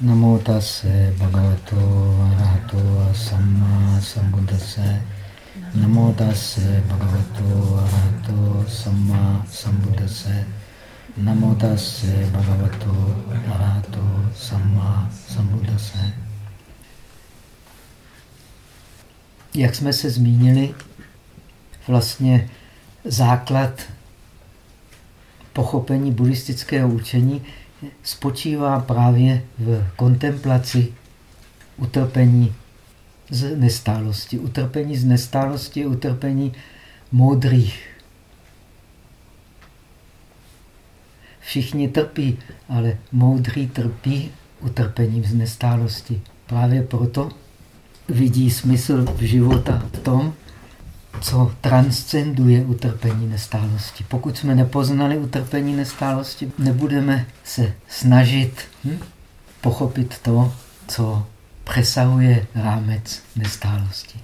Namo tase bhagavato arahato samma sambuddhase. Namo tase bhagavato arahato samma sambuddhase. Namo tase bhagavato arahato samma sambuddhase. Jak jsme se zmínili, vlastně základ pochopení buddhistického učení spočívá právě v kontemplaci utrpení z nestálosti. Utrpení z nestálosti je utrpení moudrých. Všichni trpí, ale moudrý trpí utrpením z nestálosti. Právě proto vidí smysl v života v tom, co transcenduje utrpení nestálosti. Pokud jsme nepoznali utrpení nestálosti, nebudeme se snažit hm, pochopit to, co přesahuje rámec nestálosti.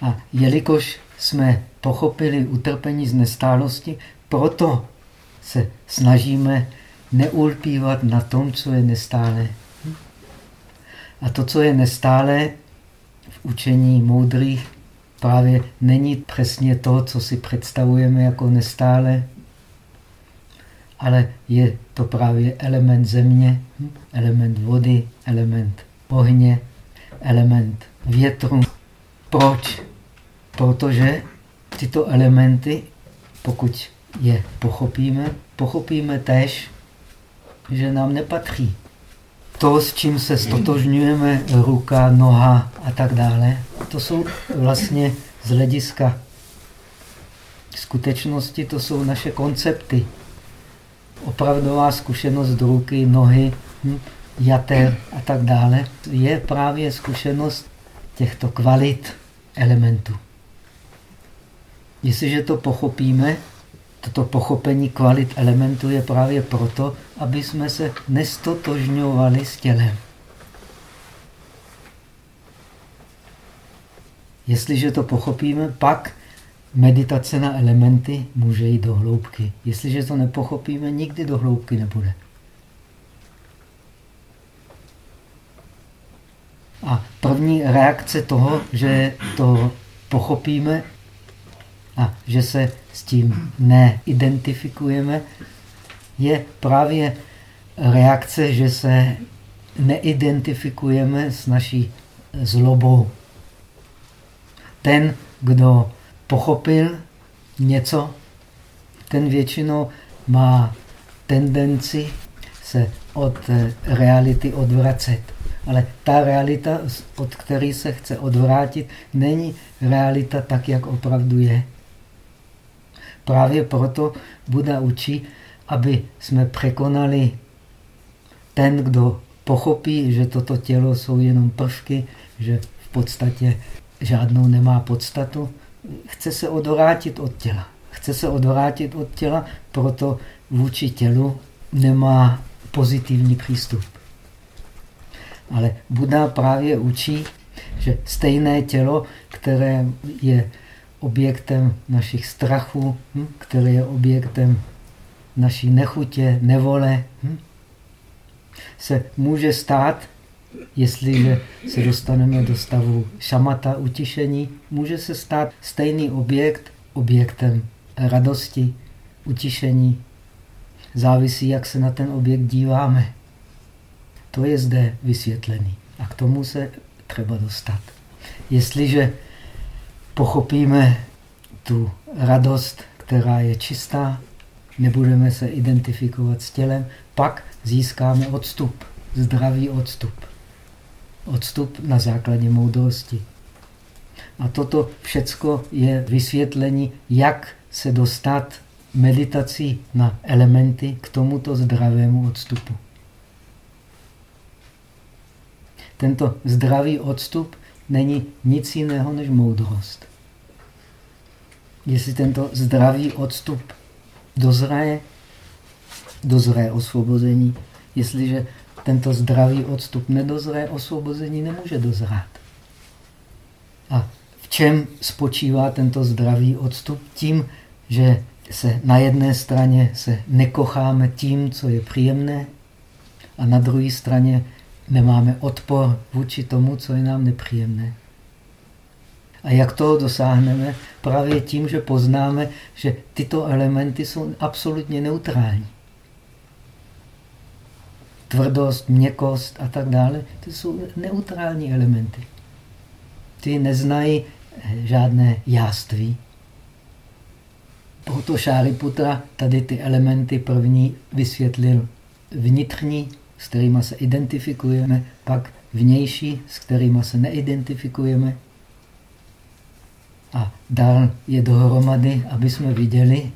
A jelikož jsme pochopili utrpení z nestálosti, proto se snažíme neulpívat na tom, co je nestále. A to, co je nestále v učení moudrých, právě není přesně to, co si představujeme jako nestále, ale je to právě element země, element vody, element ohně, element větru. Proč? Protože tyto elementy, pokud je pochopíme, pochopíme tež, že nám nepatří. To, s čím se stotožňujeme, ruka, noha a tak dále, to jsou vlastně z hlediska skutečnosti, to jsou naše koncepty. Opravdová zkušenost ruky, nohy, hm, jater a tak dále je právě zkušenost těchto kvalit elementů. Jestliže to pochopíme, toto pochopení kvalit elementů je právě proto, aby jsme se nestotožňovali s tělem. Jestliže to pochopíme, pak meditace na elementy může jít do hloubky. Jestliže to nepochopíme, nikdy do hloubky nebude. A první reakce toho, že to pochopíme a že se s tím neidentifikujeme, je právě reakce, že se neidentifikujeme s naší zlobou ten, kdo pochopil něco, ten většinou má tendenci se od eh, reality odvracet. Ale ta realita, od které se chce odvrátit, není realita tak, jak opravdu je. Právě proto Buda učí, aby jsme překonali ten, kdo pochopí, že toto tělo jsou jenom prvky, že v podstatě žádnou nemá podstatu, chce se odvrátit od těla. Chce se odvrátit od těla, proto vůči tělu nemá pozitivní přístup. Ale Buddha právě učí, že stejné tělo, které je objektem našich strachů, hm, které je objektem naší nechutě, nevole, hm, se může stát Jestliže se dostaneme do stavu šamata, utišení, může se stát stejný objekt objektem radosti, utišení. Závisí, jak se na ten objekt díváme. To je zde vysvětlený. A k tomu se třeba dostat. Jestliže pochopíme tu radost, která je čistá, nebudeme se identifikovat s tělem, pak získáme odstup, zdravý odstup odstup na základě moudrosti. A toto všecko je vysvětlení, jak se dostat meditací na elementy k tomuto zdravému odstupu. Tento zdravý odstup není nic jiného než moudrost. Jestli tento zdravý odstup dozraje, dozraje osvobození. Jestliže tento zdravý odstup nedozraje, osvobození nemůže dozrát. A v čem spočívá tento zdravý odstup? Tím, že se na jedné straně se nekocháme tím, co je příjemné, a na druhé straně nemáme odpor vůči tomu, co je nám nepříjemné. A jak toho dosáhneme? Právě tím, že poznáme, že tyto elementy jsou absolutně neutrální. Tvrdost, měkost a tak dále, to jsou neutrální elementy. Ty neznají žádné jáství. Proto Šáriputra tady ty elementy první vysvětlil vnitřní, s kterými se identifikujeme, pak vnější, s kterými se neidentifikujeme. A dál je dohromady, aby jsme viděli,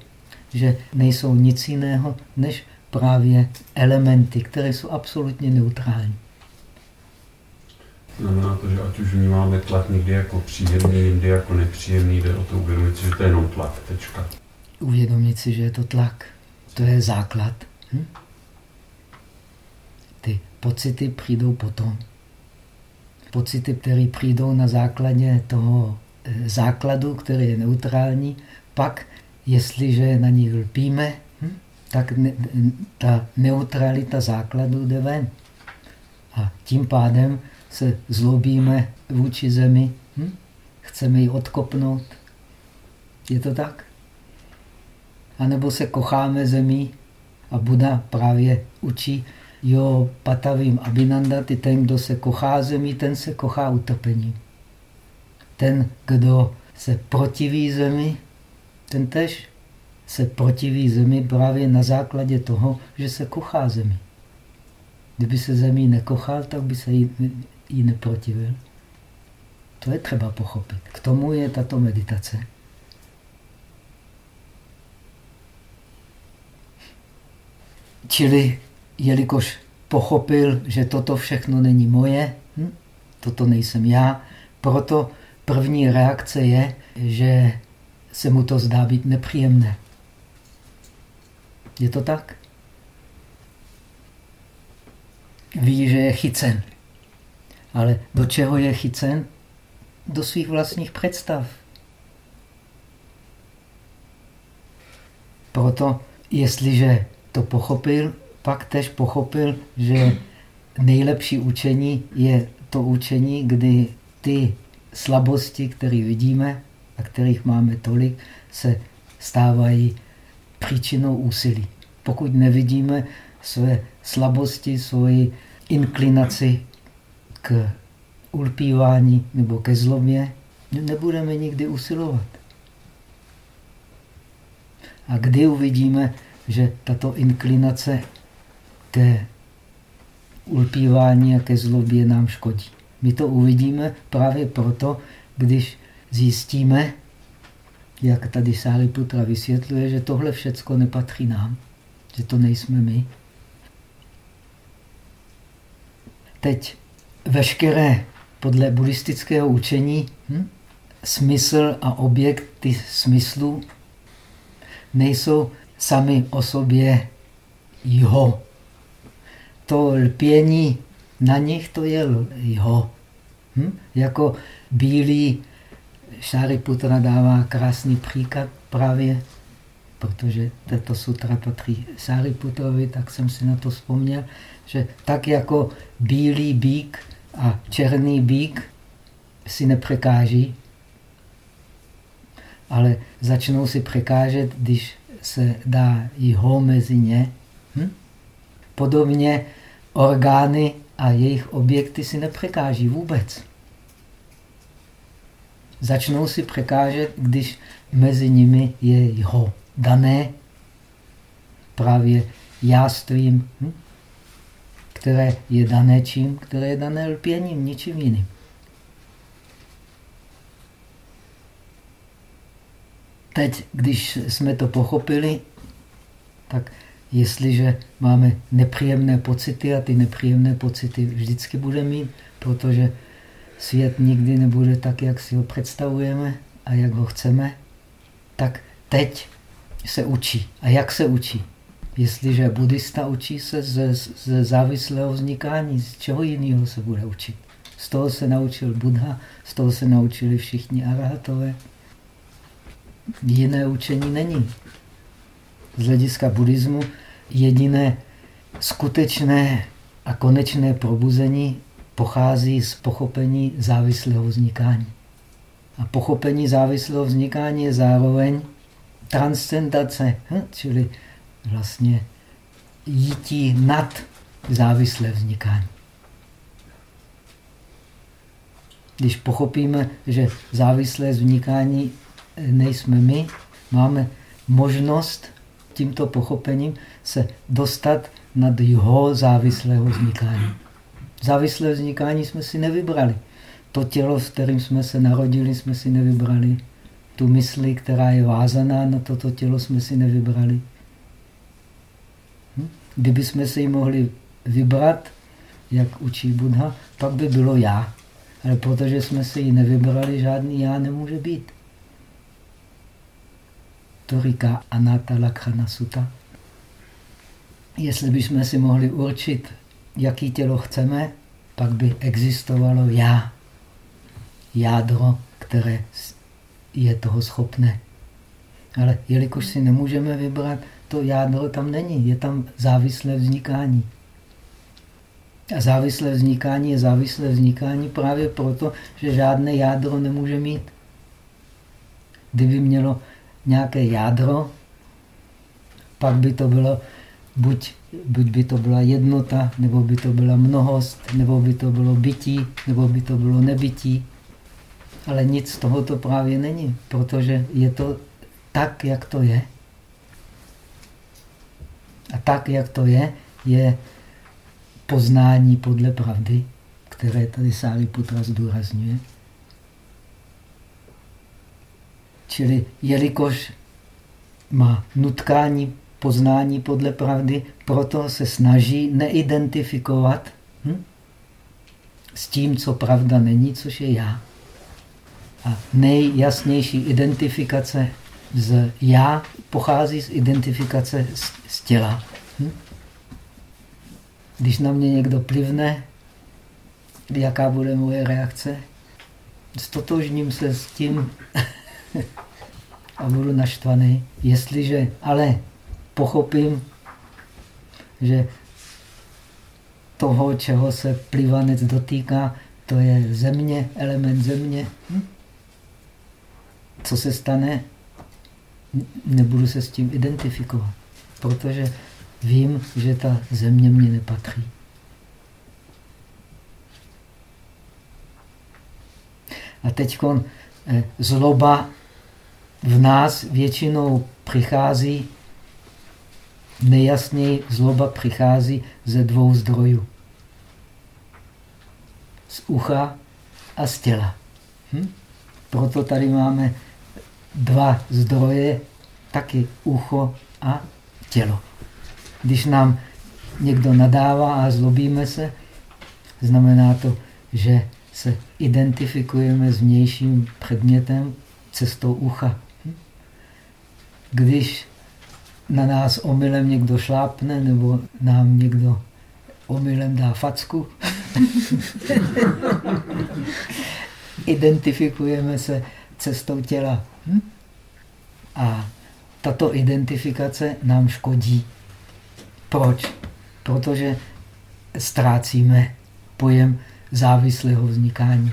že nejsou nic jiného, než právě elementy, které jsou absolutně neutrální. Znamená to, že ať už vnímáme tlak někdy jako příjemný, jindy jako nepříjemný, jde o to uvědomit si, že to je jenom tlak, tečka. Uvědomit si, že je to tlak. To je základ. Hm? Ty pocity přijdou potom. Pocity, které přijdou na základě toho základu, který je neutrální, pak, jestliže na nich lpíme, hm? tak ne, ta neutralita základu jde ven. A tím pádem se zlobíme vůči zemi, hm? chceme ji odkopnout. Je to tak? A nebo se kocháme zemí a Buda právě učí, jo, patavím abinanda, ty ten, kdo se kochá zemí, ten se kochá utopení. Ten, kdo se protiví zemi, ten tež se protiví zemi právě na základě toho, že se kochá zemi. Kdyby se zemí nekochal, tak by se jí, jí neprotivil. To je třeba pochopit. K tomu je tato meditace. Čili, jelikož pochopil, že toto všechno není moje, hm? toto nejsem já, proto první reakce je, že se mu to zdá být nepříjemné. Je to tak? Ví, že je chycen. Ale do čeho je chycen? Do svých vlastních představ. Proto, jestliže to pochopil, pak tež pochopil, že nejlepší učení je to učení, kdy ty slabosti, které vidíme a kterých máme tolik, se stávají příčinou úsilí. Pokud nevidíme své slabosti, svoji inklinaci k ulpívání nebo ke zlobě, nebudeme nikdy usilovat. A kdy uvidíme, že tato inklinace ke ulpívání a ke zlobě nám škodí. My to uvidíme právě proto, když zjistíme, jak tady Sáliputra vysvětluje, že tohle všecko nepatří nám, že to nejsme my. Teď veškeré podle buddhistického učení hm, smysl a objekt ty smyslů nejsou sami o sobě jeho. To lpění na nich, to je jeho. Hm? Jako bílý Šáriputra dává krásný příklad právě, protože tato sutra patří Šáriputrovi, tak jsem si na to vzpomněl, že tak jako bílý bík a černý bík si nepřekáží, ale začnou si překážet, když se dá i ho mezi ně. Hm? Podobně orgány a jejich objekty si nepřekáží vůbec. Začnou si překážet, když mezi nimi je jeho dané právě jástvím, hm? které je dané čím? Které je dané lpěním, ničím jiným. Teď, když jsme to pochopili, tak jestliže máme nepříjemné pocity a ty nepříjemné pocity vždycky bude mít, protože svět nikdy nebude tak, jak si ho představujeme a jak ho chceme, tak teď se učí. A jak se učí? Jestliže buddhista učí se ze, ze závislého vznikání, z čeho jiného se bude učit? Z toho se naučil Buddha, z toho se naučili všichni arahatové jiné učení není. Z hlediska buddhismu jediné skutečné A konečné probuzení pochází z pochopení závislého vznikání. A pochopení závislého vznikání je zároveň transcendace, hm? čili vlastně jítí nad závislé vznikání. Když pochopíme, že závislé vznikání nejsme my, máme možnost tímto pochopením se dostat nad jeho závislého vznikání. Závislé vznikání jsme si nevybrali. To tělo, s kterým jsme se narodili, jsme si nevybrali. Tu mysli, která je vázaná na toto tělo, jsme si nevybrali. Hm? Kdyby jsme si ji mohli vybrat, jak učí Buddha, pak by bylo já. Ale protože jsme si ji nevybrali, žádný já nemůže být. To říká Anata Lakhana Sutta. Jestli bychom si mohli určit, jaký tělo chceme, pak by existovalo já. Jádro, které je toho schopné. Ale jelikož si nemůžeme vybrat, to jádro tam není. Je tam závislé vznikání. A závislé vznikání je závislé vznikání právě proto, že žádné jádro nemůže mít. Kdyby mělo nějaké jádro, pak by to bylo buď, buď by to byla jednota, nebo by to byla mnohost, nebo by to bylo bytí, nebo by to bylo nebytí. Ale nic z tohoto právě není, protože je to tak, jak to je. A tak, jak to je, je poznání podle pravdy, které tady Sáliputra zdůrazňuje. Čili jelikož má nutkání poznání podle pravdy, proto se snaží neidentifikovat hm, s tím, co pravda není, což je já. A nejjasnější identifikace z já pochází z identifikace z, z těla. Hm? Když na mě někdo plivne, jaká bude moje reakce? Stotožním se s tím a budu naštvaný. Jestliže ale pochopím, že toho, čeho se plivanec dotýká, to je země, element země. Hm? Co se stane? Nebudu se s tím identifikovat, protože vím, že ta země mě nepatří. A teď eh, zloba v nás většinou přichází, nejasněji zloba přichází ze dvou zdrojů. Z ucha a z těla. Hm? Proto tady máme dva zdroje, taky ucho a tělo. Když nám někdo nadává a zlobíme se, znamená to, že se identifikujeme s vnějším předmětem cestou ucha. Když na nás omylem někdo šlápne nebo nám někdo omylem dá facku, identifikujeme se cestou těla. A tato identifikace nám škodí. Proč? Protože ztrácíme pojem závislého vznikání.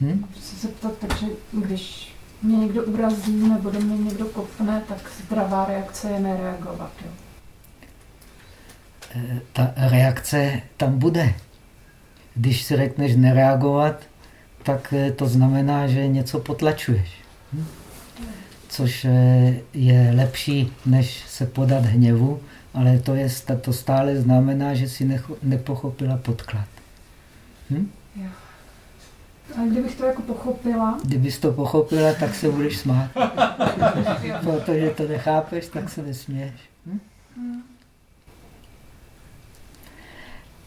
Hm? Chci se zeptat, takže když mě někdo urazí nebo do mě někdo kopne, tak zdravá reakce je nereagovat. Jo? E, ta reakce tam bude. Když si řekneš nereagovat, tak e, to znamená, že něco potlačuješ. Hm? Což e, je lepší, než se podat hněvu, ale to, je, to stále znamená, že si nepochopila podklad. Hm? A kdybych to jako pochopila? Kdybys to pochopila, tak se budeš smát. Protože to nechápeš, tak se nesměješ. Hm?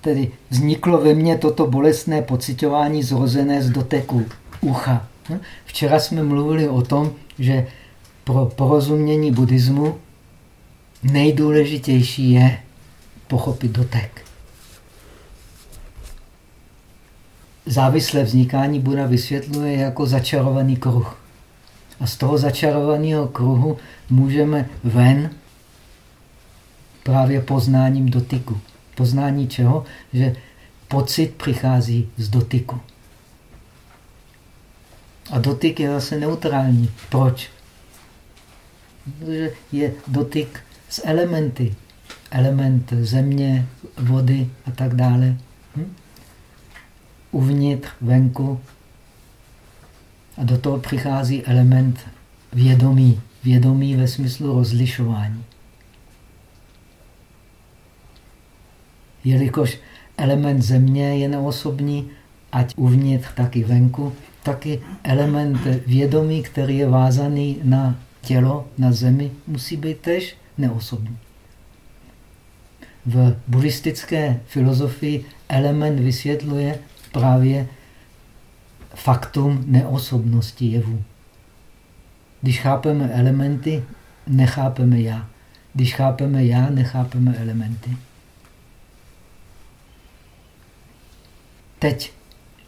Tedy vzniklo ve mně toto bolestné pocitování zrozené z doteku ucha. Hm? Včera jsme mluvili o tom, že pro porozumění buddhismu nejdůležitější je pochopit dotek. Závislé vznikání Buddha vysvětluje jako začarovaný kruh. A z toho začarovaného kruhu můžeme ven právě poznáním dotyku. Poznání čeho? Že pocit přichází z dotyku. A dotyk je zase neutrální. Proč? Protože je dotyk s elementy. Element země, vody a tak dále. Hm? Uvnitř, venku. A do toho přichází element vědomí. Vědomí ve smyslu rozlišování. Jelikož element země je neosobní, ať uvnitř, tak i venku, taky element vědomí, který je vázaný na tělo, na zemi, musí být tež neosobní. V buddhistické filozofii element vysvětluje právě faktum neosobnosti jevu. Když chápeme elementy, nechápeme já. Když chápeme já, nechápeme elementy. Teď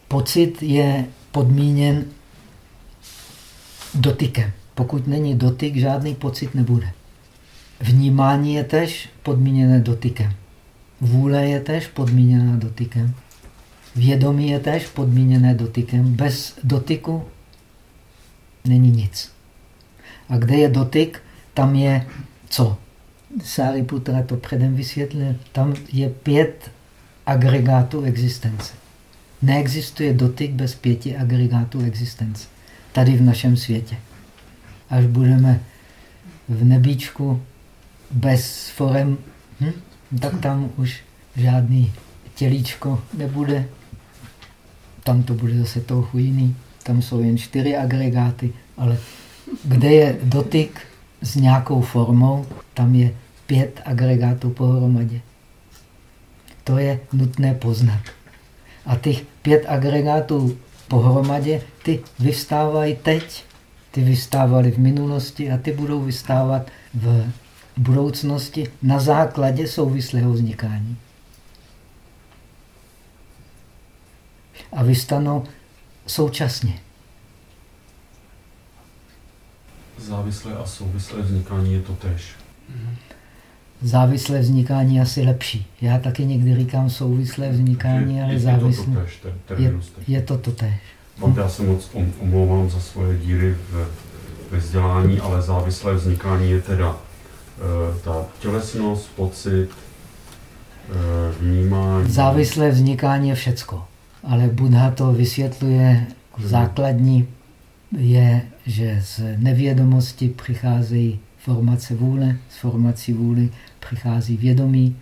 pocit je podmíněn dotykem. Pokud není dotyk, žádný pocit nebude. Vnímání je tež podmíněné dotykem. Vůle je tež podmíněná dotykem. Vědomí je tež podmíněné dotykem. Bez dotyku není nic. A kde je dotyk, tam je co? Sariputra to předem vysvětlil. Tam je pět agregátů existence. Neexistuje dotyk bez pěti agregátů existence. Tady v našem světě. Až budeme v nebíčku bez forem, hm? tak tam už žádný tělíčko nebude. Tam to bude zase trochu jiný. Tam jsou jen čtyři agregáty, ale kde je dotyk s nějakou formou, tam je pět agregátů pohromadě. To je nutné poznat. A těch pět agregátů pohromadě, ty vystávají teď, ty vystávaly v minulosti a ty budou vystávat v budoucnosti na základě souvislého vznikání. A vystanou současně. Závislé a souvislé vznikání je to tež. Závislé vznikání je asi lepší. Já taky někdy říkám souvislé vznikání, ale závislé. Je, je to to tež. Já se moc omlouvám za svoje díry v, ve vzdělání, ale závislé vznikání je teda uh, ta tělesnost, pocit, uh, vnímání. Závislé vznikání je všecko, ale Buddha to vysvětluje základní je, že z nevědomosti přicházejí formace vůle, z formací vůly přichází vědomí,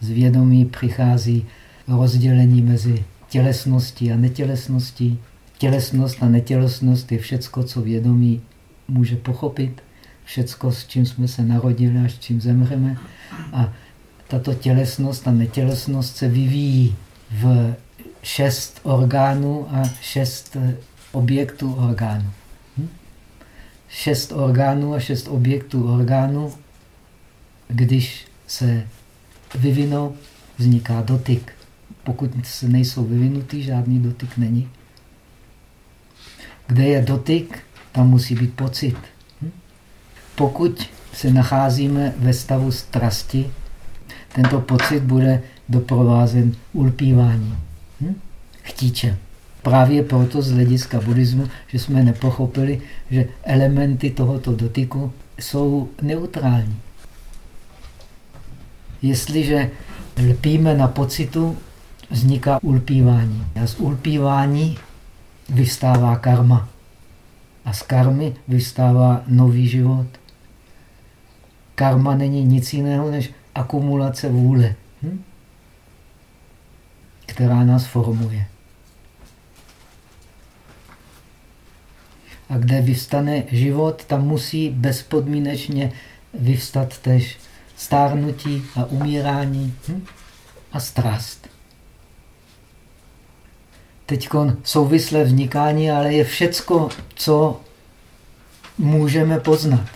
z vědomí přichází rozdělení mezi tělesností a netělesností. Tělesnost a netělesnost je všecko, co vědomí může pochopit, všecko, s čím jsme se narodili až čím zemřeme. A tato tělesnost a netělesnost se vyvíjí v šest orgánů a šest objektů orgánu. Hm? Šest orgánů a šest objektů orgánu, když se vyvinou, vzniká dotyk. Pokud se nejsou vyvinutý, žádný dotyk není. Kde je dotyk, tam musí být pocit. Hm? Pokud se nacházíme ve stavu strasti, tento pocit bude doprovázen ulpíváním, chtíčem. Právě proto z hlediska buddhismu, že jsme nepochopili, že elementy tohoto dotyku jsou neutrální. Jestliže lpíme na pocitu, vzniká ulpívání. A z ulpívání vystává karma. A z karmy vystává nový život. Karma není nic jiného než akumulace vůle, hm? která nás formuje. A kde vyvstane život, tam musí bezpodmínečně vyvstat tež stárnutí a umírání hm? a strast. Teď souvislé vznikání, ale je všecko, co můžeme poznat.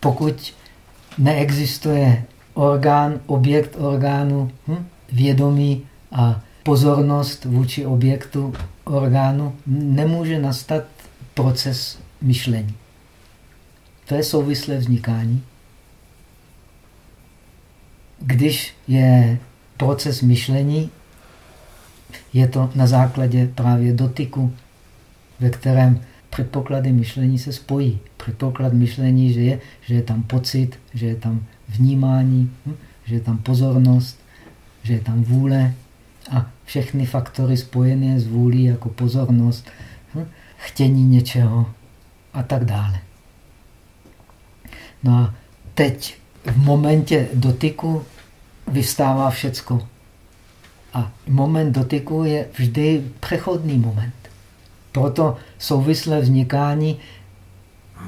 Pokud neexistuje orgán, objekt orgánu, hm? vědomí a pozornost vůči objektu orgánu, nemůže nastat proces myšlení. To je souvislé vznikání. když je proces myšlení, je to na základě právě dotyku, ve kterém předpoklady myšlení se spojí. Předpoklad myšlení, že je, že je tam pocit, že je tam vnímání, hm, že je tam pozornost, že je tam vůle a všechny faktory spojené s vůlí jako pozornost, hm, chtění něčeho a tak dále. No a teď v momentě dotyku vystává všecko. A moment dotyku je vždy přechodný moment. Proto souvislé vznikání,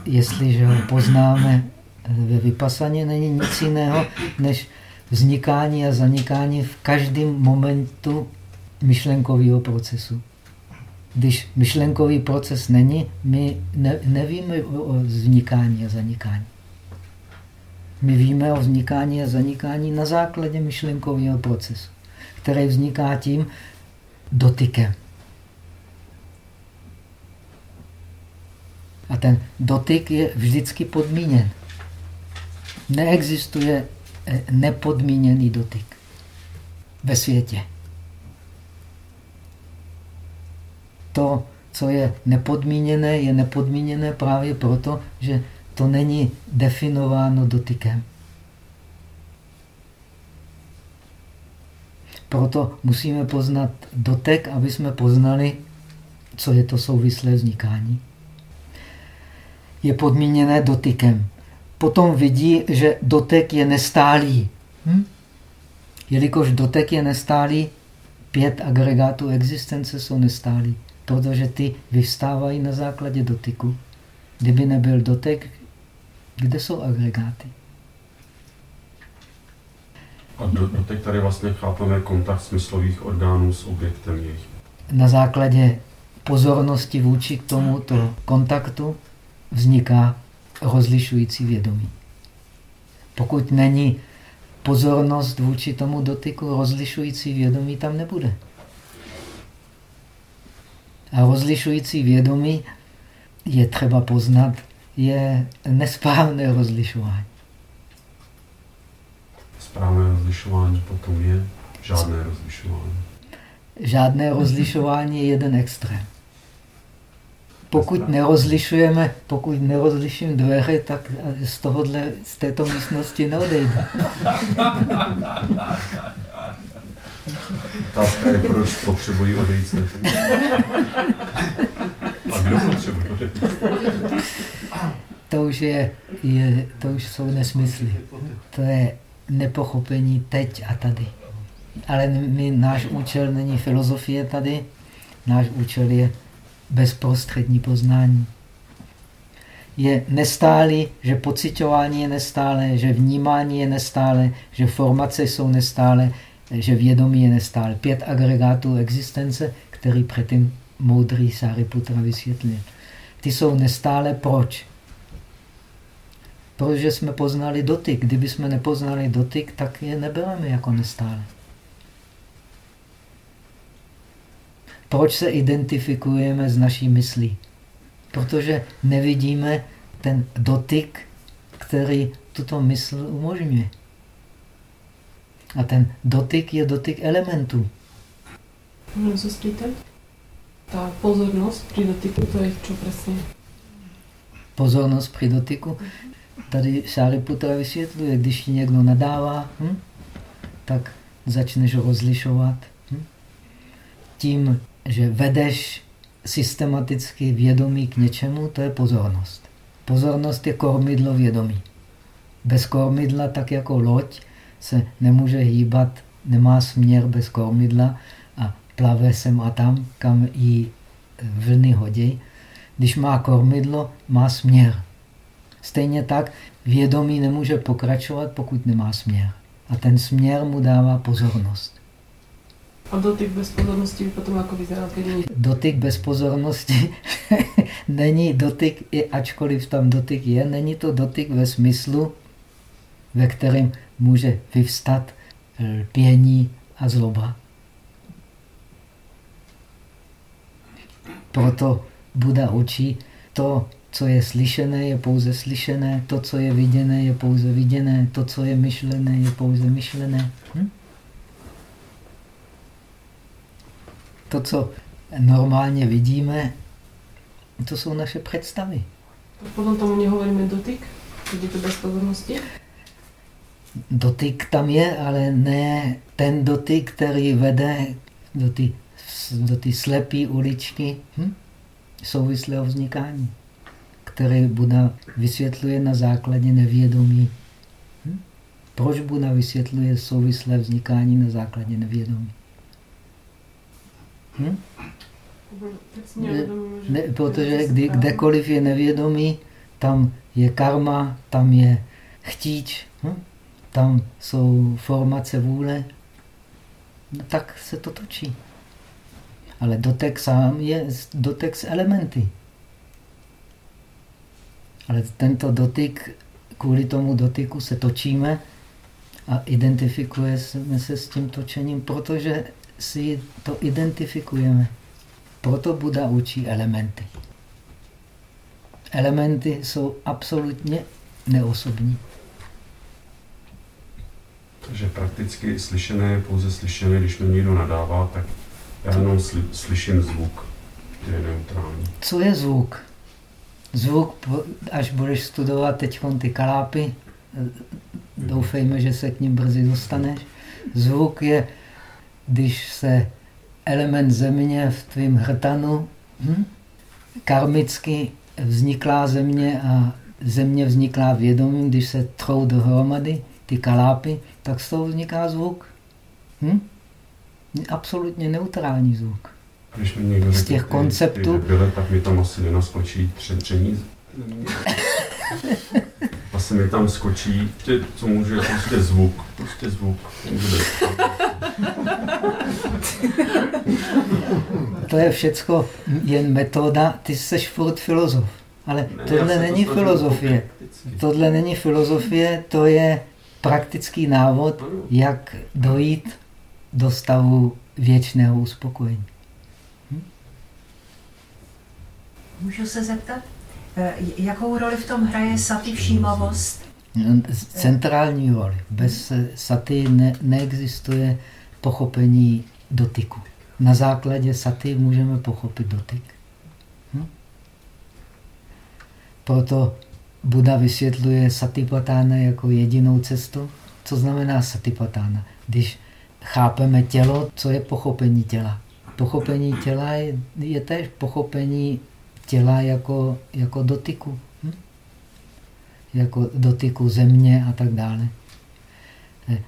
jestliže ho poznáme ve vypasaně, není nic jiného, než vznikání a zanikání v každém momentu myšlenkového procesu. Když myšlenkový proces není, my ne, nevíme o vznikání a zanikání. My víme o vznikání a zanikání na základě myšlenkového procesu, který vzniká tím dotykem. A ten dotyk je vždycky podmíněn. Neexistuje eh, nepodmíněný dotyk ve světě. To, co je nepodmíněné, je nepodmíněné právě proto, že to není definováno dotykem. Proto musíme poznat dotek, aby jsme poznali, co je to souvislé vznikání. Je podmíněné dotykem. Potom vidí, že dotek je nestálý. Hm? Jelikož dotek je nestálý, pět agregátů existence jsou nestálý, protože ty vyvstávají na základě dotyku. Kdyby nebyl dotek, kde jsou agregáty? A do, doteď tady vlastně chápeme kontakt smyslových orgánů s objektem jejich. Na základě pozornosti vůči k tomuto kontaktu vzniká rozlišující vědomí. Pokud není pozornost vůči tomu dotyku, rozlišující vědomí tam nebude. A rozlišující vědomí je třeba poznat je nesprávné rozlišování. Správné rozlišování potom je žádné rozlišování. Žádné rozlišování je jeden extrém. Pokud nerozlišujeme, pokud nerozliším dveře, tak z tohohle, z této místnosti neodejde. Otázka je, proč potřebují odejít A kdo potřebuje odejít? to už, je, je, to už jsou nesmysly. To je nepochopení teď a tady. Ale my, náš účel není filozofie tady, náš účel je bezprostřední poznání. Je nestálý, že pocitování je nestále, že vnímání je nestále, že formace jsou nestále, že vědomí je nestále. Pět agregátů existence, který předtím moudrý Sariputra vysvětlil. Ty jsou nestále. Proč? protože jsme poznali dotyk. Kdyby jsme nepoznali dotyk, tak je nebereme jako nestále. Proč se identifikujeme s naší myslí? Protože nevidíme ten dotyk, který tuto mysl umožňuje. A ten dotyk je dotyk elementů. Můžu se spýtat? Ta pozornost při dotyku, to je čo přesně? Pozornost při dotyku Tady Šáriputra vysvětluje, když ti někdo nadává, hm, tak začneš rozlišovat. Hm? Tím, že vedeš systematicky vědomí k něčemu, to je pozornost. Pozornost je kormidlo vědomí. Bez kormidla, tak jako loď, se nemůže hýbat, nemá směr bez kormidla a plave sem a tam, kam jí vlny hodí. Když má kormidlo, má směr. Stejně tak vědomí nemůže pokračovat, pokud nemá směr. A ten směr mu dává pozornost. A dotyk bez pozornosti by potom jako vyzerá není? Dotyk bez pozornosti není dotyk, i ačkoliv tam dotyk je, není to dotyk ve smyslu, ve kterém může vyvstat lpění a zloba. Proto Buda učí to, co je slyšené, je pouze slyšené, to, co je viděné, je pouze viděné, to, co je myšlené, je pouze myšlené. Hm? To, co normálně vidíme, to jsou naše představy. Potom tomu nehovoríme dotyk, to bez pozornosti? Dotyk tam je, ale ne ten dotyk, který vede do ty, do ty slepé uličky hm? souvislého vznikání, které Buda vysvětluje na základě nevědomí. Hm? Proč Buda vysvětluje souvislé vznikání na základě nevědomí? Hm? Ne, ne, protože kdy, kdekoliv je nevědomí, tam je karma, tam je chtíč, hm? Tam jsou formace vůle, no tak se to točí. Ale dotek sám je dotek s elementy. Ale tento dotyk, kvůli tomu dotyku se točíme a identifikujeme se s tím točením, protože si to identifikujeme. Proto Buda učí elementy. Elementy jsou absolutně neosobní. Takže prakticky slyšené je pouze slyšené, když mi někdo nadává, tak já jenom sly, slyším zvuk, který je neutrální. Co je zvuk? Zvuk, až budeš studovat teď ty kalápy, doufejme, že se k ním brzy dostaneš. Zvuk je, když se element země v tvém hrtanu, hm? karmicky vzniklá země a země vzniklá vědomím, když se trou dohromady, ty kalápy, tak z toho vzniká zvuk. Hm? Absolutně neutrální zvuk. Když mi někdo z těch konceptů... Byle, tak mi tam asi nenaskočí tření. asi mi tam skočí, co může, prostě zvuk. Prostě zvuk. Může to je všecko jen metoda, ty jsi furt filozof. Ale ne, tohle není to filozofie. Tohle není filozofie, to je praktický návod, jak dojít do stavu věčného uspokojení. Hm? Můžu se zeptat, eh, jakou roli v tom hraje saty všímavost? Centrální roli. Bez saty ne, neexistuje pochopení dotyku. Na základě saty můžeme pochopit dotyk. Hm? Proto Buda vysvětluje satipatána jako jedinou cestu. Co znamená satipatána? Když chápeme tělo, co je pochopení těla? Pochopení těla je, je též pochopení těla jako, jako dotyku. Hm? Jako dotyku země a tak dále.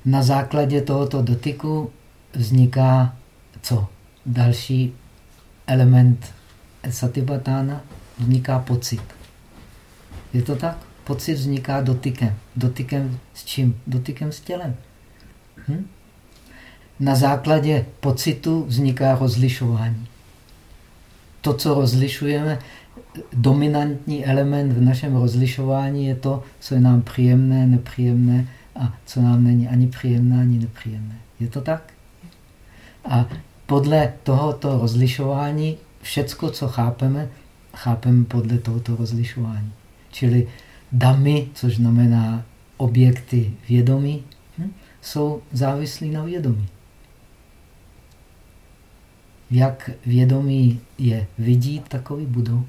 Na základě tohoto dotyku vzniká co? Další element satipatána, vzniká pocit. Je to tak? Pocit vzniká dotykem. Dotykem s čím? Dotykem s tělem. Hm? Na základě pocitu vzniká rozlišování. To, co rozlišujeme, dominantní element v našem rozlišování je to, co je nám příjemné, nepříjemné a co nám není ani příjemné, ani nepříjemné. Je to tak? A podle tohoto rozlišování všecko, co chápeme, chápeme podle tohoto rozlišování. Čili damy, což znamená objekty vědomí, hm, jsou závislí na vědomí. Jak vědomí je vidí, takový budou.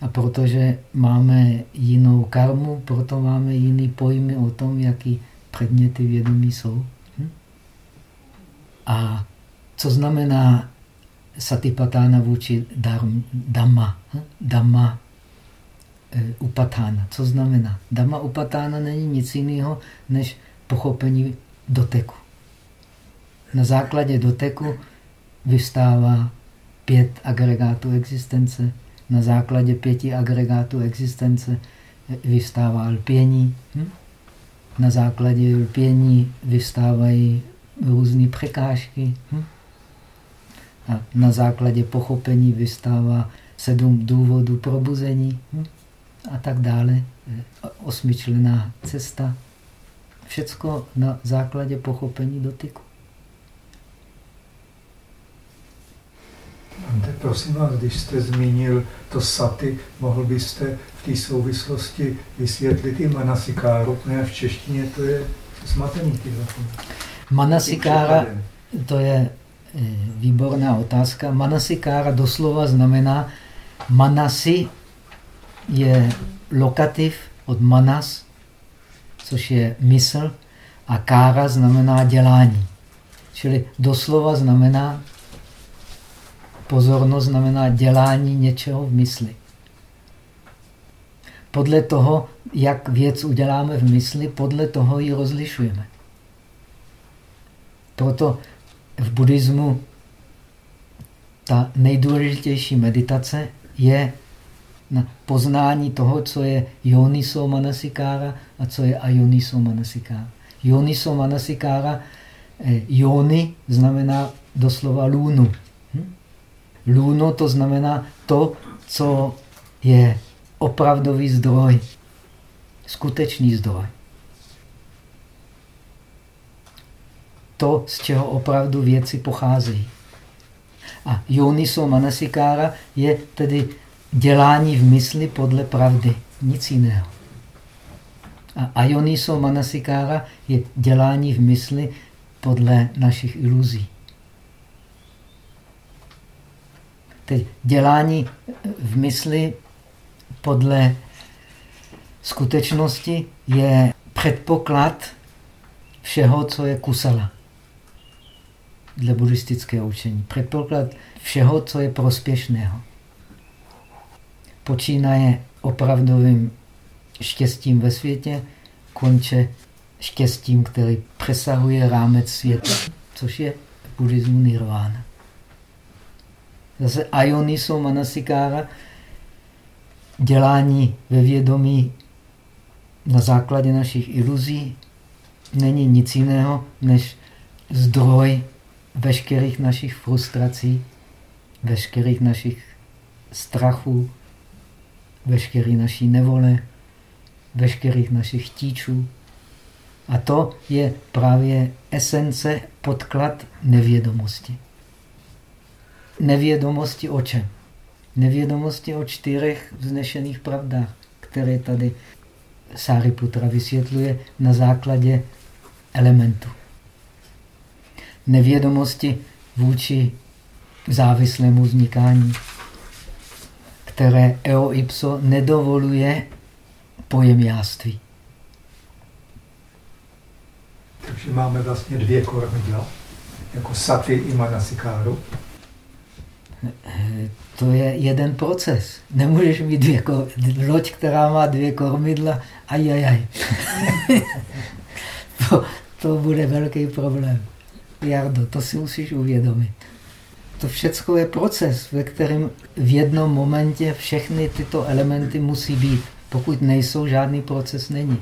A protože máme jinou karmu, proto máme jiný pojmy o tom, jaký předměty vědomí jsou. Hm? A co znamená satipatána vůči dhamma? Hm? Dhamma e, upatána. Co znamená? Dhamma upatána není nic jiného, než pochopení doteku. Na základě doteku vystává pět agregátů existence. Na základě pěti agregátů existence vystává lpění. Hm? Na základě lpění vystávají různé překážky. Hm? A na základě pochopení vystává sedm důvodů probuzení hm? a tak dále. Osmičlená cesta. Všecko na základě pochopení dotyku. Tak prosím vás, když jste zmínil to saty, mohl byste v té souvislosti vysvětlit i manasikáru, ne v češtině to je zmatený tyhle. Manasikára, to je výborná otázka. Manasikára doslova znamená manasi je lokativ od manas, což je mysl, a kára znamená dělání. Čili doslova znamená, pozornost znamená dělání něčeho v mysli. Podle toho, jak věc uděláme v mysli, podle toho ji rozlišujeme. Proto v buddhismu ta nejdůležitější meditace je na poznání toho, co je Yoniso Manasikára a co je Ayoniso Manasikára. Yoniso Manasikára, eh, Yoni znamená doslova lůnu. Hm? Lůno to znamená to, co je opravdový zdroj, skutečný zdroj. To, z čeho opravdu věci pocházejí. A Yoniso Manasikára je tedy dělání v mysli podle pravdy, nic jiného. A Ayoniso Manasikára je dělání v mysli podle našich iluzí. Teď dělání v mysli podle skutečnosti je předpoklad všeho, co je kusala. Dle buddhistického učení. Předpoklad všeho, co je prospěšného počínaje opravdovým štěstím ve světě, konče štěstím, který přesahuje rámec světa, což je buddhismu nirvana. Zase Ayoniso Manasikára, dělání ve vědomí na základě našich iluzí, není nic jiného než zdroj veškerých našich frustrací, veškerých našich strachů, veškerý naší nevole, veškerých našich chtíčů. A to je právě esence, podklad nevědomosti. Nevědomosti o čem? Nevědomosti o čtyřech vznešených pravdách, které tady Sariputra vysvětluje na základě elementu. Nevědomosti vůči závislému vznikání které eo ipso nedovoluje pojem jáství. Takže máme vlastně dvě kormidla, jako saty i manasikáru. To je jeden proces. Nemůžeš mít dvě kormidla. Loď, která má dvě kormidla, ajajaj. to, to bude velký problém. Jardo, to si musíš uvědomit. To všechno je proces, ve kterém v jednom momentě všechny tyto elementy musí být. Pokud nejsou, žádný proces není.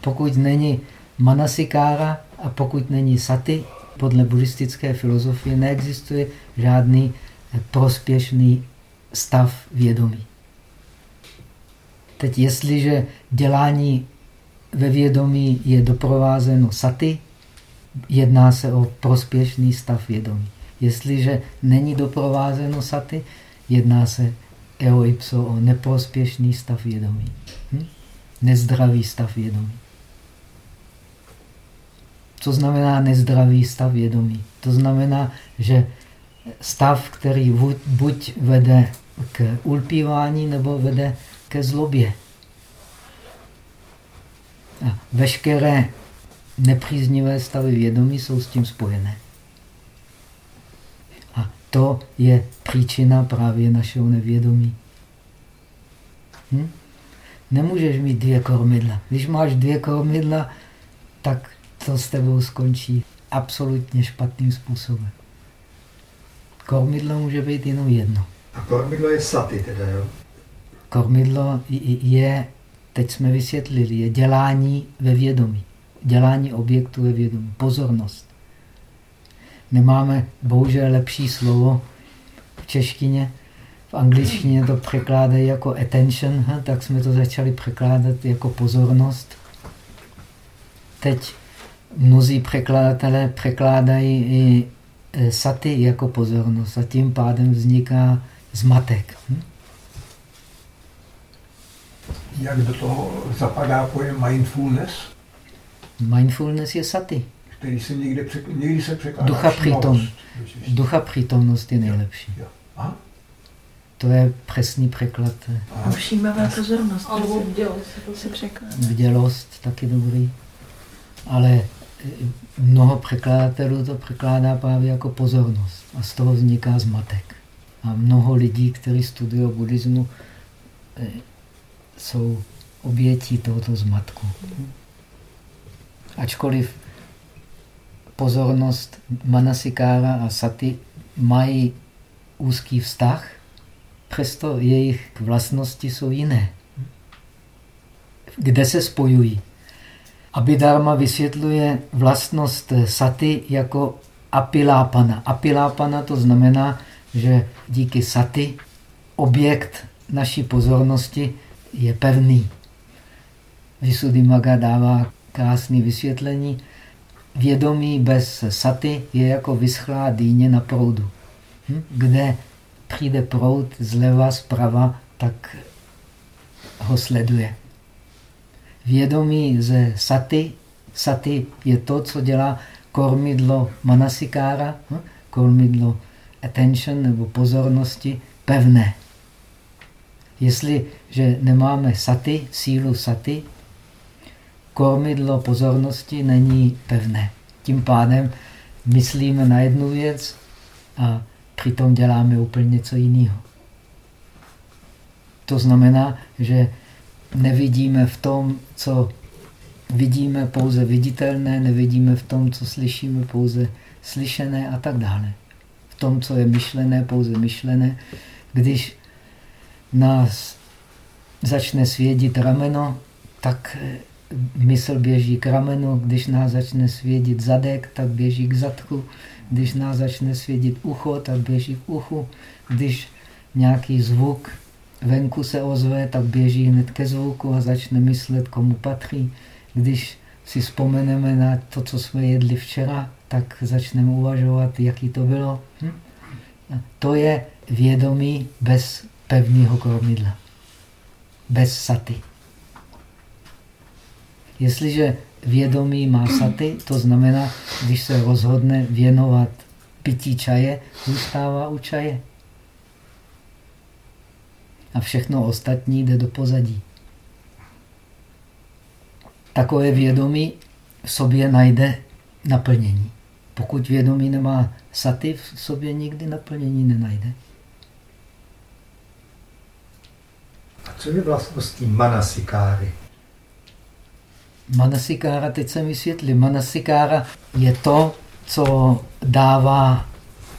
Pokud není manasikára a pokud není saty, podle buddhistické filozofie neexistuje žádný prospěšný stav vědomí. Teď jestliže dělání ve vědomí je doprovázeno saty, jedná se o prospěšný stav vědomí. Jestliže není doprovázeno saty, jedná se eo ipso o neprospěšný stav vědomí. Hm? Nezdravý stav vědomí. Co znamená nezdravý stav vědomí? To znamená, že stav, který buď vede k ulpívání, nebo vede ke zlobě. A veškeré nepříznivé stavy vědomí jsou s tím spojené. To je příčina právě našeho nevědomí. Hm? Nemůžeš mít dvě kormidla. Když máš dvě kormidla, tak to s tebou skončí absolutně špatným způsobem. Kormidlo může být jenom jedno. A kormidlo je saty teda, jo? Kormidlo je, teď jsme vysvětlili, je dělání ve vědomí. Dělání objektu ve vědomí. Pozornost nemáme bohužel lepší slovo v češtině. V angličtině to překládají jako attention, tak jsme to začali překládat jako pozornost. Teď mnozí překladatelé překládají i eh, saty jako pozornost a tím pádem vzniká zmatek. Hm? Jak do toho zapadá pojem mindfulness? Mindfulness je saty. Který se někde, přek, někdy se překládá Ducha přítom. všímavost. Ducha přítomnost je nejlepší. Jo. A? To je přesný překlad. A? Všímavá pozornost. Alebo bdělost. se to se překládá. Bdělost taky dobrý. Ale eh, mnoho překladatelů to překládá právě jako pozornost. A z toho vzniká zmatek. A mnoho lidí, kteří studují buddhismu, eh, jsou obětí tohoto zmatku. Ačkoliv pozornost manasikára a sati mají úzký vztah, přesto jejich vlastnosti jsou jiné. Kde se spojují? Abhidharma vysvětluje vlastnost sati jako apilápana. Apilápana to znamená, že díky sati objekt naší pozornosti je pevný. Visuddhimagga dává krásné vysvětlení. Vědomí bez saty je jako vyschlá dýně na proudu. Hm? Kde přijde proud zleva, zprava, tak ho sleduje. Vědomí ze saty, saty je to, co dělá kormidlo manasikára, hm? kormidlo attention nebo pozornosti pevné. Jestliže nemáme saty, sílu saty, kormidlo pozornosti není pevné. Tím pádem myslíme na jednu věc a přitom děláme úplně něco jiného. To znamená, že nevidíme v tom, co vidíme pouze viditelné, nevidíme v tom, co slyšíme pouze slyšené a tak dále. V tom, co je myšlené, pouze myšlené. Když nás začne svědit rameno, tak mysl běží k ramenu, když nás začne svědit zadek, tak běží k zadku, když nás začne svědit ucho, tak běží k uchu, když nějaký zvuk venku se ozve, tak běží hned ke zvuku a začne myslet, komu patří. Když si vzpomeneme na to, co jsme jedli včera, tak začneme uvažovat, jaký to bylo. Hm? To je vědomí bez pevného kormidla, bez saty. Jestliže vědomí má saty, to znamená, když se rozhodne věnovat pití čaje, zůstává u čaje. A všechno ostatní jde do pozadí. Takové vědomí v sobě najde naplnění. Pokud vědomí nemá saty, v sobě nikdy naplnění nenajde. A co je vlastností manasikáry? Manasikára, teď jsem vysvětlil, manasikára je to, co dává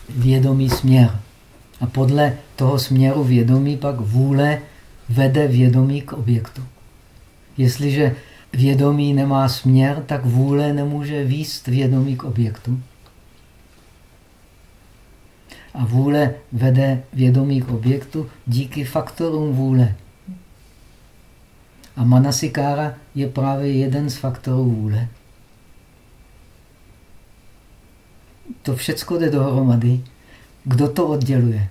vědomý směr. A podle toho směru vědomí pak vůle vede vědomí k objektu. Jestliže vědomí nemá směr, tak vůle nemůže výst vědomí k objektu. A vůle vede vědomí k objektu díky faktorům vůle. A manasikára je právě jeden z faktorů vůle. To všecko jde dohromady. Kdo to odděluje?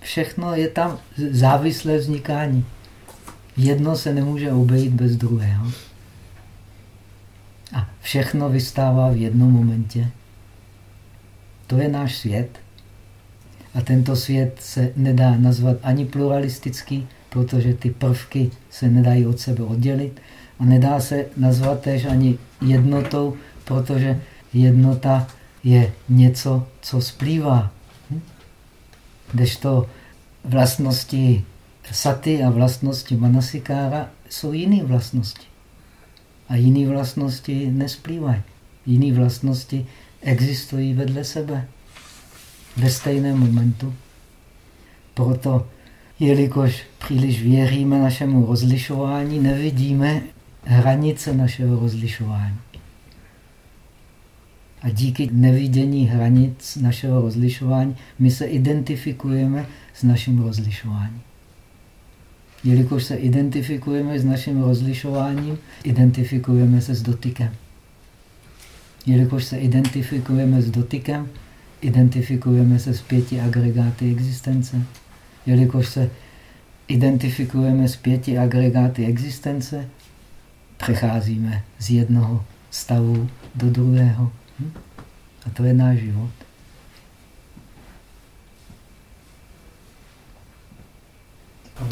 Všechno je tam závislé vznikání. Jedno se nemůže obejít bez druhého. A všechno vystává v jednom momentě. To je náš svět. A tento svět se nedá nazvat ani pluralistický, protože ty prvky se nedají od sebe oddělit. A nedá se nazvat též ani jednotou, protože jednota je něco, co splývá. Hm? Kdežto vlastnosti saty a vlastnosti manasikára jsou jiné vlastnosti. A jiné vlastnosti nesplývají. Jiné vlastnosti existují vedle sebe ve stejném momentu. Proto, jelikož příliš věříme našemu rozlišování, nevidíme hranice našeho rozlišování. A díky nevidění hranic našeho rozlišování my se identifikujeme s naším rozlišováním. Jelikož se identifikujeme s naším rozlišováním, identifikujeme se s dotykem. Jelikož se identifikujeme s dotykem, identifikujeme se s pěti agregáty existence. Jelikož se identifikujeme s pěti agregáty existence, přecházíme z jednoho stavu do druhého. Hm? A to je náš život.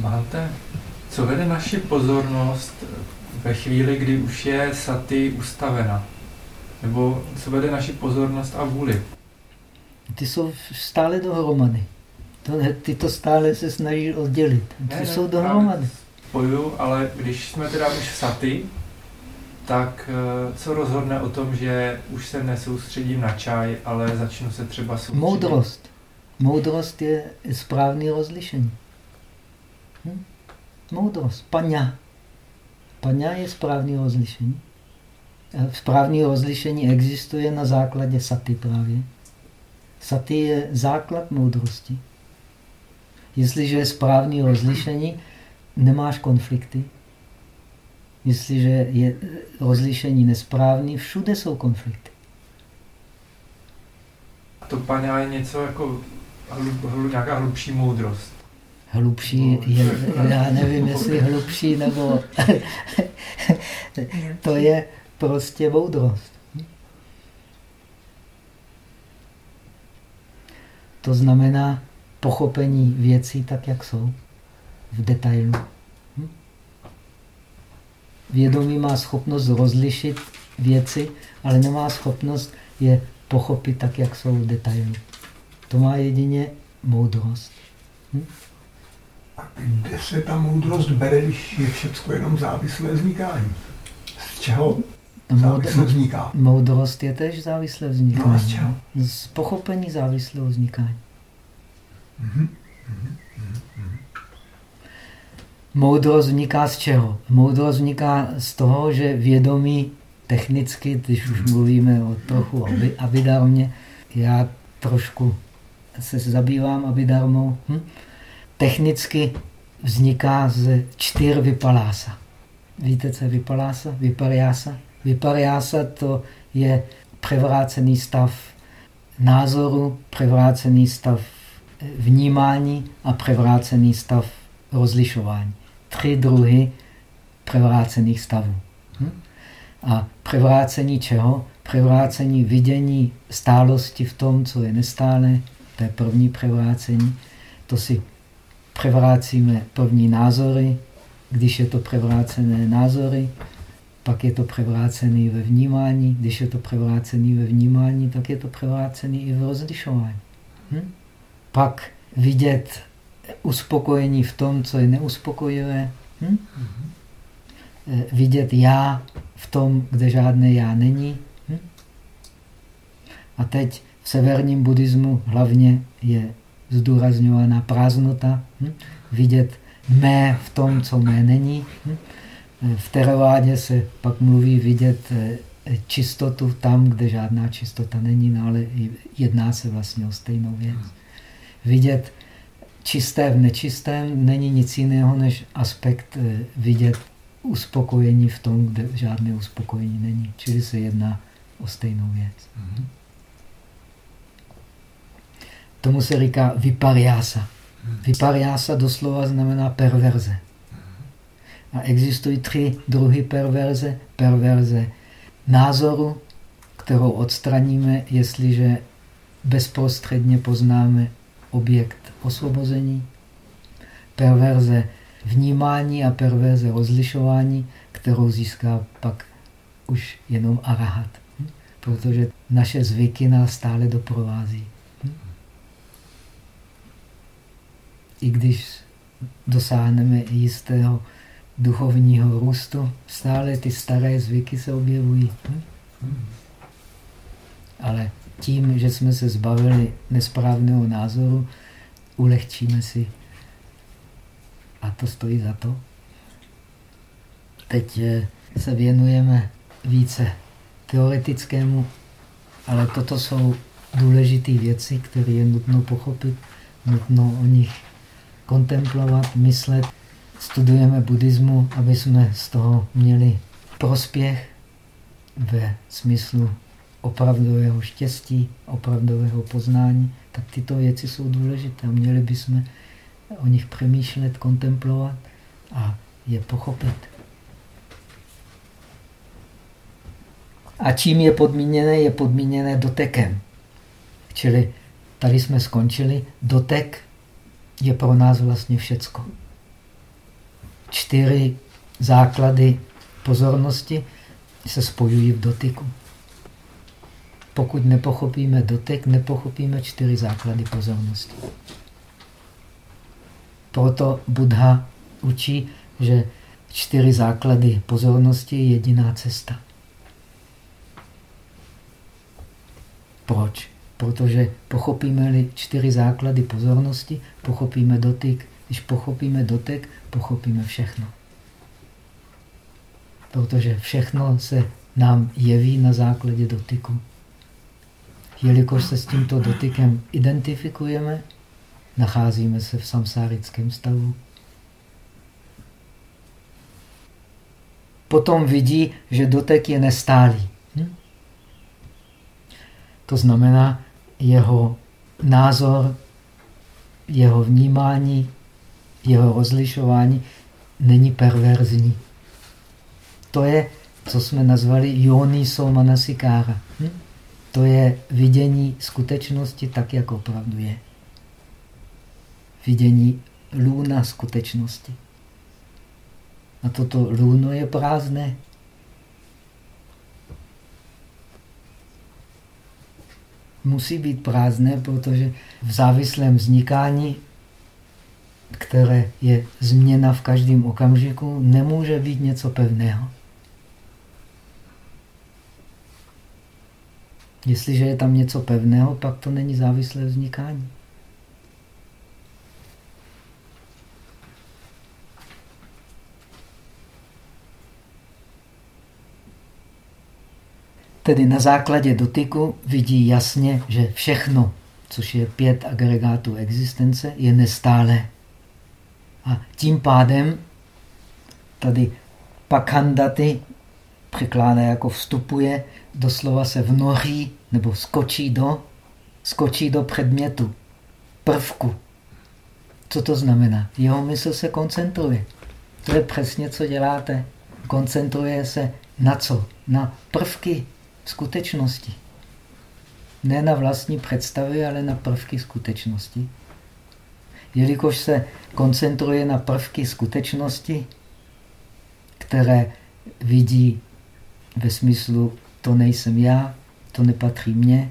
Máte, co vede naši pozornost ve chvíli, kdy už je saty ustavena? Nebo co vede naši pozornost a vůli? Ty jsou stále dohromady. To, ty to stále se snaží oddělit. Ty ne, jsou ne, dohromady. Spojuju, ale když jsme teda už v saty, tak eh, co rozhodne o tom, že už se nesoustředím na čaj, ale začnu se třeba soustředit? Moudrost. Moudrost je správný rozlišení. Hm? Moudrost. Paňa. Paňa je správný rozlišení. Správný rozlišení existuje na základě saty právě. Saty je základ moudrosti. Jestliže je správný rozlišení, nemáš konflikty. Jestliže je rozlišení nesprávný, všude jsou konflikty. A to paňa je něco jako hlub, hlub, nějaká hlubší moudrost. Hlubší je, já nevím, jestli hlubší nebo... to je prostě moudrost. To znamená pochopení věcí tak, jak jsou, v detailu. Hm? Vědomí má schopnost rozlišit věci, ale nemá schopnost je pochopit tak, jak jsou v detailu. To má jedině moudrost. Hm? A kde se ta moudrost bere, když je všechno jenom závislé vznikání? Z čeho závisle vzniká? Moudrost je tež závislé vznikání. No z čeho? Z pochopení závislého vznikání. Moudrost vzniká z čeho? Moudrost vzniká z toho, že vědomí technicky, když už mluvíme o trochu abidarmě, já trošku se zabývám abidarmou, hm? technicky vzniká z čtyř vypalása. Víte, co je vypalása? Vypariása? Vypariása to je převrácený stav názoru, převrácený stav vnímání a převrácený stav rozlišování. Tři druhy převrácených stavů. Hm? A převrácení čeho? Převrácení vidění stálosti v tom, co je nestále, to je první převrácení. To si převrácíme první názory, když je to převrácené názory, pak je to převrácený ve vnímání, když je to převrácený ve vnímání, tak je to převrácený i v rozlišování. Hm? Pak vidět uspokojení v tom, co je neuspokojivé. Hm? Mm-hmm. Vidět já v tom, kde žádné já není. Hm? A teď v severním buddhismu hlavně je zdůrazňovaná prázdnota. Hm? Vidět mé v tom, co mé není. Hm? V teravádě se pak mluví vidět eh, čistotu tam, kde žádná čistota není, no ale jedná se vlastně o stejnou věc. Vidět čisté v nečistém není nic jiného než aspekt eh, vidět uspokojení v tom, kde žádné uspokojení není. Čili se jedná o stejnou věc. Mm -hmm. Tomu se říká vypariása. Vypariása doslova znamená perverze. A existují tři druhy perverze. Perverze názoru, kterou odstraníme, jestliže bezprostředně poznáme objekt osvobození, perverze vnímání a perverze rozlišování, kterou získá pak už jenom arahat. Hm? Protože naše zvyky nás stále doprovází. Hm? I když dosáhneme jistého duchovního růstu, stále ty staré zvyky se objevují. Hm? Ale tím, že jsme se zbavili nesprávného názoru, ulehčíme si. A to stojí za to. Teď eh, se věnujeme více teoretickému, ale toto jsou důležité věci, které je nutno pochopit, nutno o nich kontemplovat, myslet. Studujeme buddhismu, aby jsme z toho měli prospěch ve smyslu opravdového štěstí, opravdového poznání, tak tyto věci jsou důležité. Měli bychom o nich přemýšlet, kontemplovat a je pochopit. A čím je podmíněné? Je podmíněné dotekem. Čili tady jsme skončili. Dotek je pro nás vlastně všecko. Čtyři základy pozornosti se spojují v dotyku. Pokud nepochopíme dotek, nepochopíme čtyři základy pozornosti. Proto Buddha učí, že čtyři základy pozornosti je jediná cesta. Proč? Protože pochopíme-li čtyři základy pozornosti, pochopíme dotyk. Když pochopíme dotek, pochopíme všechno. Protože všechno se nám jeví na základě dotyku. Jelikož se s tímto dotykem identifikujeme, nacházíme se v samsárickém stavu. Potom vidí, že dotek je nestálý. Hm? To znamená, jeho názor, jeho vnímání, jeho rozlišování není perverzní. To je, co jsme nazvali Yoni Somanasikara. Hm? To je vidění skutečnosti tak, jak opravdu je. Vidění lůna skutečnosti. A toto lůno je prázdné. Musí být prázdné, protože v závislém vznikání, které je změna v každém okamžiku, nemůže být něco pevného. Jestliže je tam něco pevného, pak to není závislé vznikání. Tedy na základě dotyku vidí jasně, že všechno, což je pět agregátů existence, je nestále. A tím pádem tady pakandaty překládá jako vstupuje, doslova se vnoří nebo skočí do, skočí do předmětu, prvku. Co to znamená? Jeho mysl se koncentruje. To je přesně, co děláte. Koncentruje se na co? Na prvky skutečnosti. Ne na vlastní představy, ale na prvky skutečnosti. Jelikož se koncentruje na prvky skutečnosti, které vidí ve smyslu to nejsem já, to nepatří mně,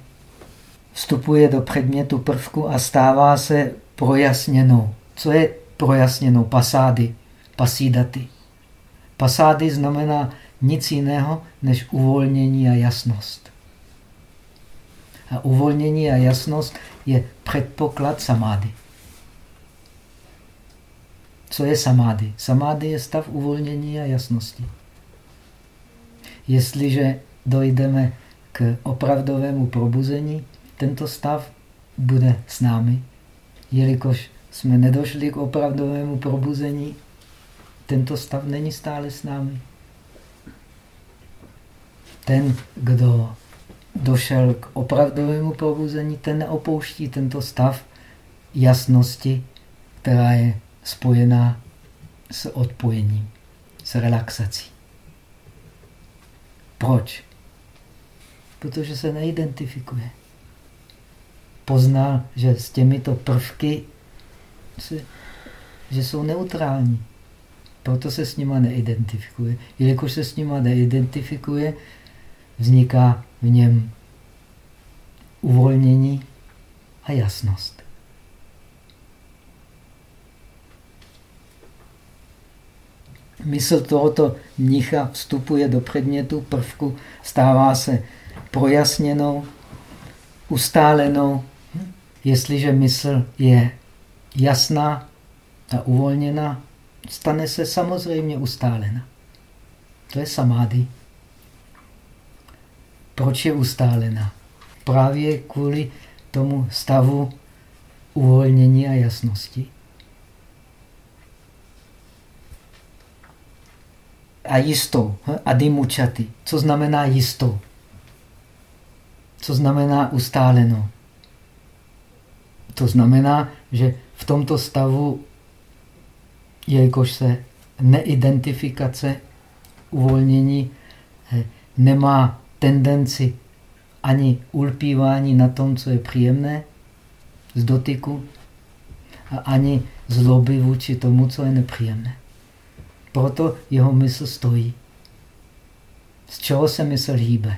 vstupuje do předmětu prvku a stává se projasněnou. Co je projasněnou? Pasády, pasídaty. Pasády znamená nic jiného než uvolnění a jasnost. A uvolnění a jasnost je předpoklad samády. Co je samády? Samády je stav uvolnění a jasnosti. Jestliže dojdeme k opravdovému probuzení, tento stav bude s námi. Jelikož jsme nedošli k opravdovému probuzení, tento stav není stále s námi ten, kdo došel k opravdovému probuzení, ten neopouští tento stav jasnosti, která je spojená s odpojením, s relaxací. Proč? Protože se neidentifikuje. Poznal, že s těmito prvky, že jsou neutrální. Proto se s nima neidentifikuje. Jelikož se s nima neidentifikuje, vzniká v něm uvolnění a jasnost. Mysl tohoto mnicha vstupuje do předmětu prvku, stává se projasněnou, ustálenou. Jestliže mysl je jasná a uvolněná, stane se samozřejmě ustálena. To je samády. Proč je ustálena? Právě kvůli tomu stavu uvolnění a jasnosti. A jistou, adimučaty. Co znamená jistou? Co znamená ustáleno? To znamená, že v tomto stavu, jelikož se neidentifikace, uvolnění nemá tendenci ani ulpívání na tom, co je příjemné z dotyku, ani zloby vůči tomu, co je nepříjemné. Proto jeho mysl stojí. Z čeho se mysl hýbe?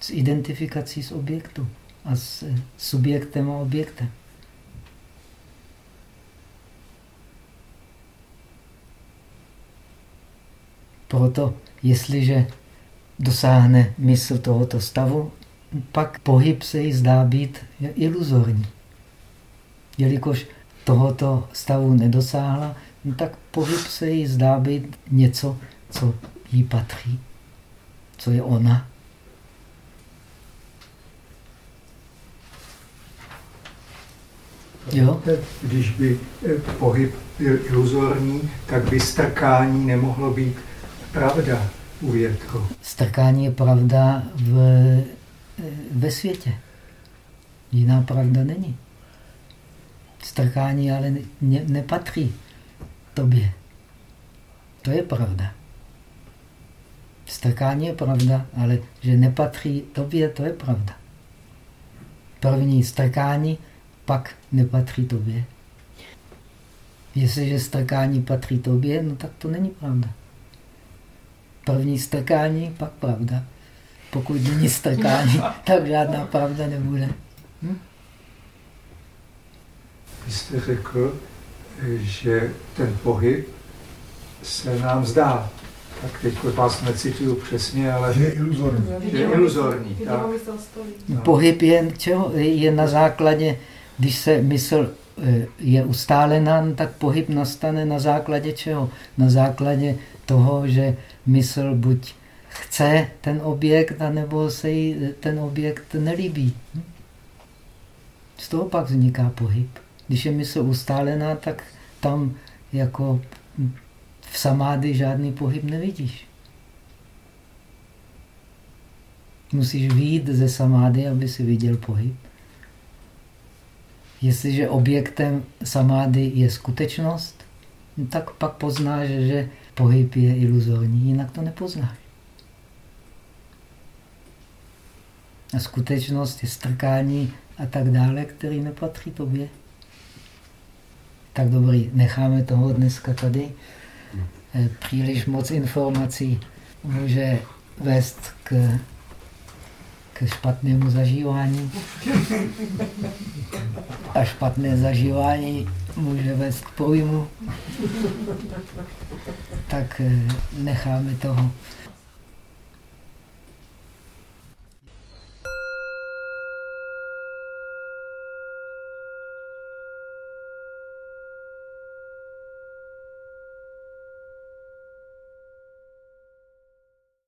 S identifikací s objektu a s subjektem a objektem. Proto, jestliže dosáhne mysl tohoto stavu, pak pohyb se jí zdá být iluzorní. Jelikož tohoto stavu nedosáhla, no tak pohyb se jí zdá být něco, co jí patří, co je ona. Jo? Když by eh, pohyb byl iluzorní, tak by strkání nemohlo být pravda u větru. Strkání je pravda v, eh, ve světě. Jiná pravda není. Strkání ale ne, nepatří tobě. To je pravda. Strkání je pravda, ale že nepatří tobě, to je pravda. První strkání, pak nepatří tobě. Jestliže strkání patří tobě, no tak to není pravda. První strkání, pak pravda. Pokud není strkání, tak žádná pravda nebude. Hm? Vy jste řekl, že ten pohyb se nám zdá. Tak teď vás necituju přesně, ale je iluzorní. Je iluzorní. Tak. No. Pohyb je, čeho? je na základě, když se mysl e, je ustálená, no tak pohyb nastane na základě čeho? Na základě toho, že mysl buď chce ten objekt, anebo se jí ten objekt nelíbí. Hm? Z toho pak vzniká pohyb. Když je mysl ustálená, tak tam jako v samády žádný pohyb nevidíš. Musíš výjít ze samády, aby si viděl pohyb. Jestliže objektem samády je skutečnost, tak pak poznáš, že pohyb je iluzorní, jinak to nepoznáš. A skutečnost je strkání a tak dále, který nepatří tobě. Tak dobrý, necháme toho dneska tady. Eh, příliš moc informací může vést k, k špatnému zažívání. A špatné zažívání může vést k pojmu. Tak eh, necháme toho.